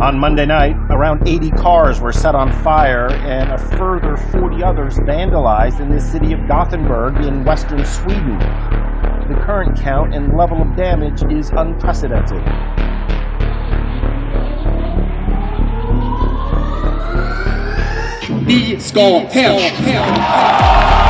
On Monday night, around 80 cars were set on fire and a further 40 others vandalized in the city of Gothenburg in western Sweden. The current count and level of damage is unprecedented. Vi ska hem!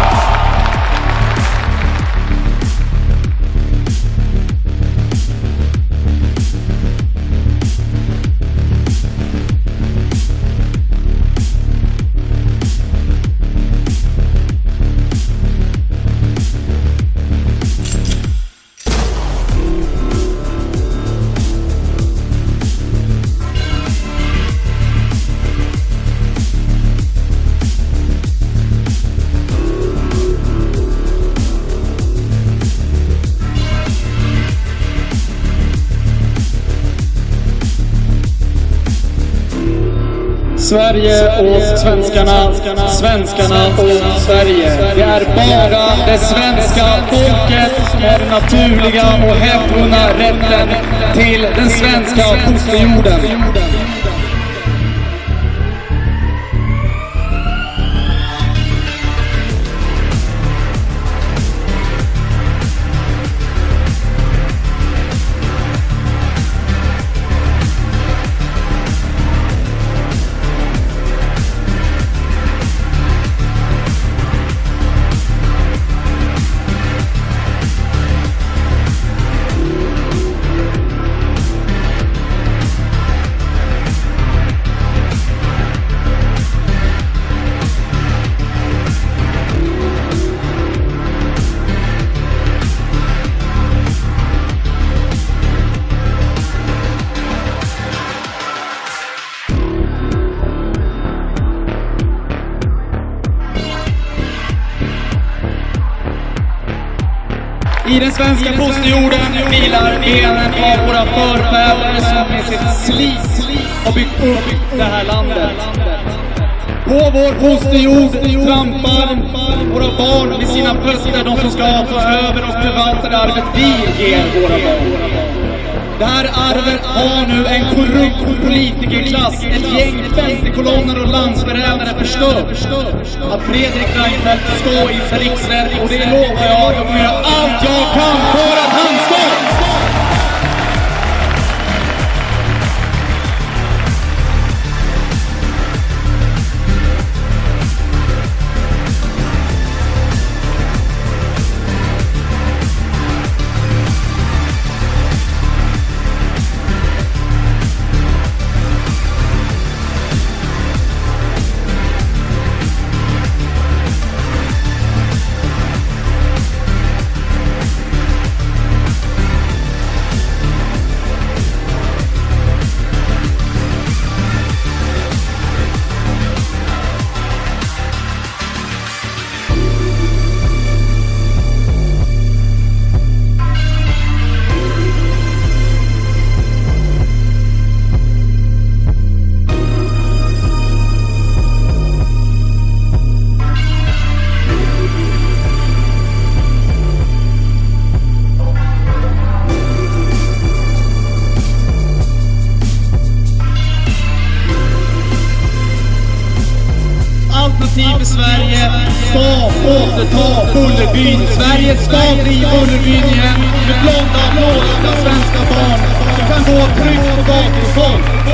Sverige och svenskarna, svenskarna och Sverige. Det är bara det svenska folket som har den naturliga och hävdvunna rätten till den svenska fosterjorden. I den svenska fosterjorden vilar benen av våra förfäder som med sitt slit har byggt upp det här landet. På vår fosterjord trampar våra barn med sina fötter, de som ska ta över och förvalta det arvet vi ger våra barn. Det här arvet har nu en korrupt politikerklass, ett gäng vänsterkolonner och landsförrädare förstört. Att Fredrik Reinfeldt ska inför riksrätt och det lovar jag, jag kommer göra Sverige ska återta Bullerbyn. Sverige ska bli Bullerbyn igen med blonda, blåögda svenska barn som kan gå tryggt på gator och torg.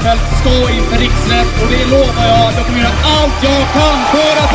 Reinfeldt ska inför riksrätt och det lovar jag. Jag kommer göra allt jag kan för att!